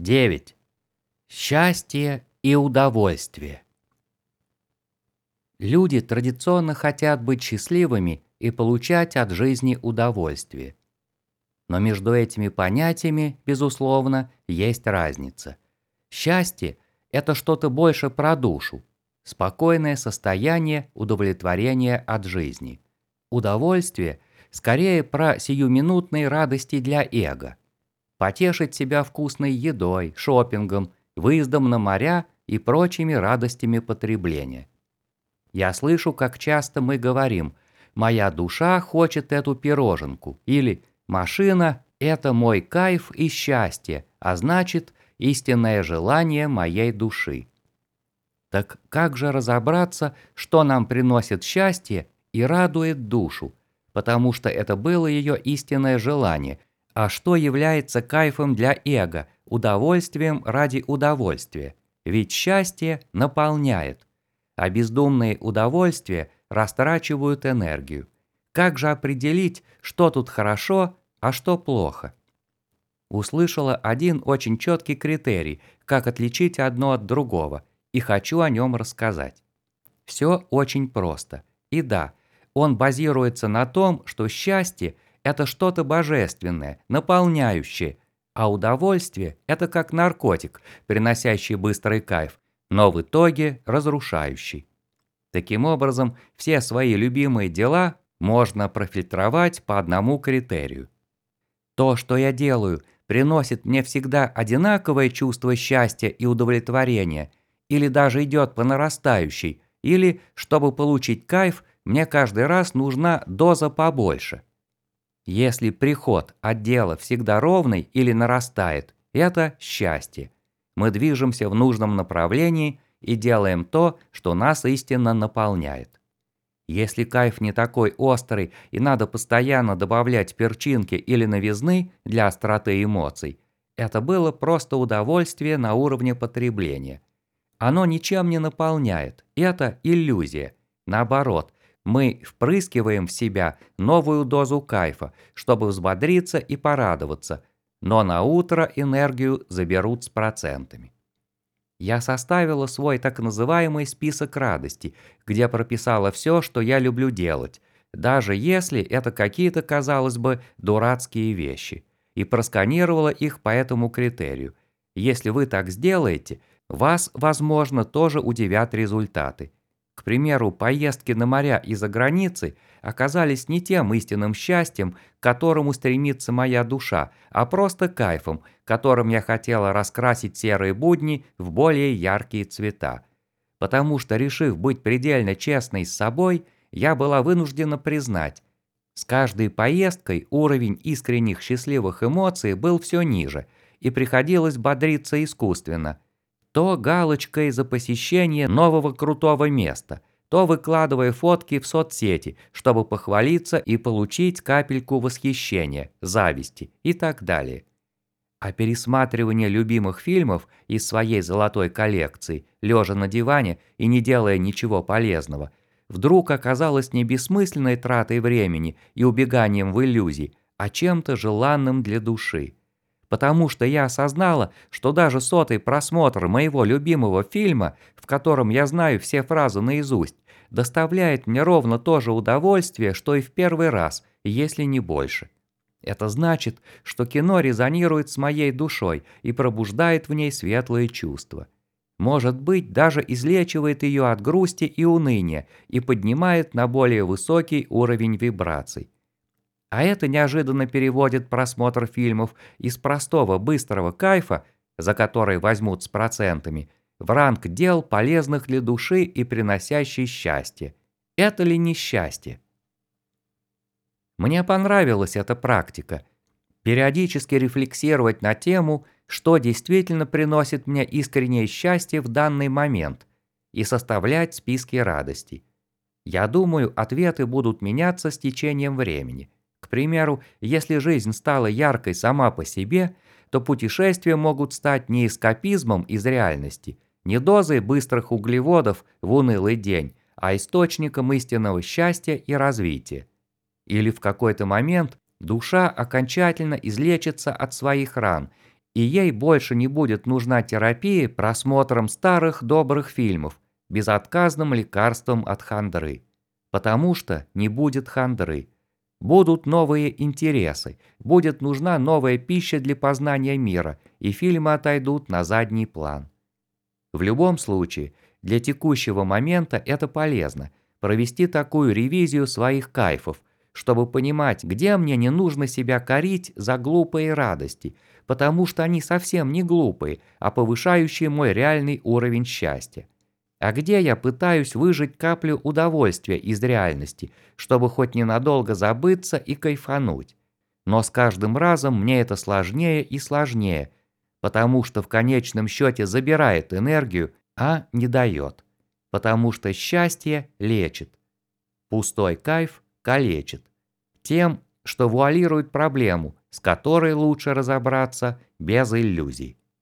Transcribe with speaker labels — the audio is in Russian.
Speaker 1: 9. Счастье и удовольствие. Люди традиционно хотят быть счастливыми и получать от жизни удовольствие. Но между этими понятиями, безусловно, есть разница. Счастье – это что-то больше про душу, спокойное состояние удовлетворения от жизни. Удовольствие – скорее про сиюминутные радости для эго. Потешить себя вкусной едой, шопингом, выездом на моря и прочими радостями потребления. Я слышу, как часто мы говорим «моя душа хочет эту пироженку» или «машина – это мой кайф и счастье, а значит, истинное желание моей души». Так как же разобраться, что нам приносит счастье и радует душу, потому что это было ее истинное желание, а что является кайфом для эго, удовольствием ради удовольствия? Ведь счастье наполняет а бездумные удовольствия растрачивают энергию. Как же определить, что тут хорошо, а что плохо? Услышала один очень четкий критерий, как отличить одно от другого, и хочу о нем рассказать. Все очень просто. И да, он базируется на том, что счастье – это что-то божественное, наполняющее, а удовольствие – это как наркотик, приносящий быстрый кайф, но в итоге разрушающий. Таким образом, все свои любимые дела можно профильтровать по одному критерию. То, что я делаю, приносит мне всегда одинаковое чувство счастья и удовлетворения, или даже идет по нарастающей, или, чтобы получить кайф, мне каждый раз нужна доза побольше. Если приход от дела всегда ровный или нарастает, это счастье мы движемся в нужном направлении и делаем то, что нас истинно наполняет. Если кайф не такой острый и надо постоянно добавлять перчинки или новизны для остроты эмоций, это было просто удовольствие на уровне потребления. Оно ничем не наполняет, это иллюзия. Наоборот, мы впрыскиваем в себя новую дозу кайфа, чтобы взбодриться и порадоваться – но на утро энергию заберут с процентами. Я составила свой так называемый список радостей, где прописала все, что я люблю делать, даже если это какие-то, казалось бы, дурацкие вещи, и просканировала их по этому критерию. Если вы так сделаете, вас, возможно, тоже удивят результаты. К примеру, поездки на моря и за границей оказались не тем истинным счастьем, к которому стремится моя душа, а просто кайфом, которым я хотела раскрасить серые будни в более яркие цвета. Потому что, решив быть предельно честной с собой, я была вынуждена признать, с каждой поездкой уровень искренних счастливых эмоций был все ниже, и приходилось бодриться искусственно – то галочкой за посещение нового крутого места, то выкладывая фотки в соцсети, чтобы похвалиться и получить капельку восхищения, зависти и так далее. А пересматривание любимых фильмов из своей золотой коллекции, лежа на диване и не делая ничего полезного, вдруг оказалось не бессмысленной тратой времени и убеганием в иллюзии, а чем-то желанным для души потому что я осознала, что даже сотый просмотр моего любимого фильма, в котором я знаю все фразы наизусть, доставляет мне ровно то же удовольствие, что и в первый раз, если не больше. Это значит, что кино резонирует с моей душой и пробуждает в ней светлые чувства. Может быть, даже излечивает ее от грусти и уныния и поднимает на более высокий уровень вибраций. А это неожиданно переводит просмотр фильмов из простого быстрого кайфа, за который возьмут с процентами, в ранг дел, полезных для души и приносящий счастье. Это ли не счастье? Мне понравилась эта практика. Периодически рефлексировать на тему, что действительно приносит мне искреннее счастье в данный момент, и составлять списки радостей. Я думаю, ответы будут меняться с течением времени. Примеру, если жизнь стала яркой сама по себе, то путешествия могут стать не эскапизмом из реальности, не дозой быстрых углеводов в унылый день, а источником истинного счастья и развития. Или в какой-то момент душа окончательно излечится от своих ран И ей больше не будет нужна терапия просмотром старых добрых фильмов, безотказным лекарством от хандры. Потому что не будет хандры. Будут новые интересы, будет нужна новая пища для познания мира, и фильмы отойдут на задний план. В любом случае, для текущего момента это полезно – провести такую ревизию своих кайфов, чтобы понимать, где мне не нужно себя корить за глупые радости, потому что они совсем не глупые, а повышающие мой реальный уровень счастья. А где я пытаюсь выжать каплю удовольствия из реальности, чтобы хоть ненадолго забыться и кайфануть. Но с каждым разом мне это сложнее и сложнее, потому что в конечном счете забирает энергию, а не дает. Потому что счастье лечит. Пустой кайф калечит. Тем, что вуалирует проблему, с которой лучше разобраться без иллюзий.